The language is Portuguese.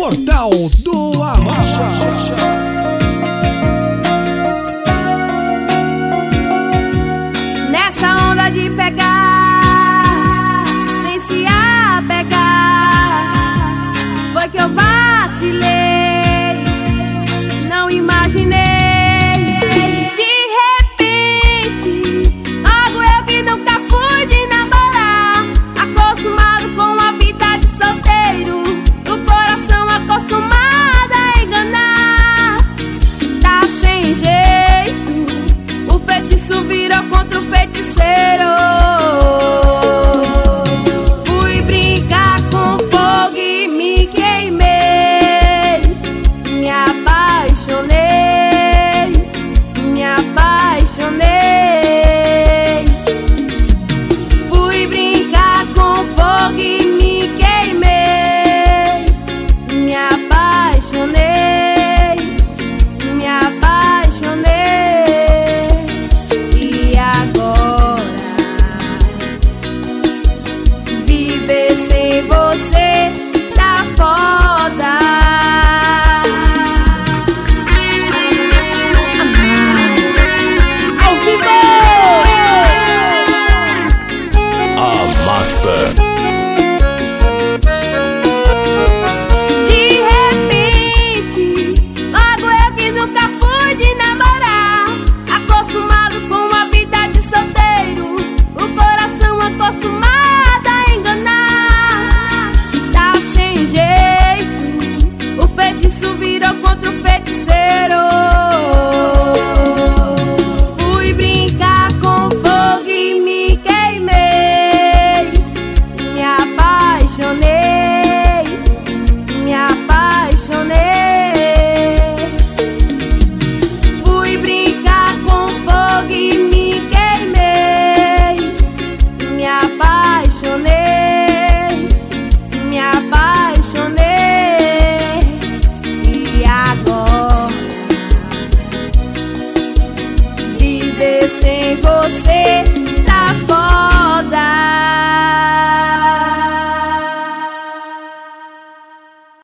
Portal do Arrocha. fogo e me queimei, me apaixonei, me apaixonei. E agora viver sem você tá foda. Massa. você.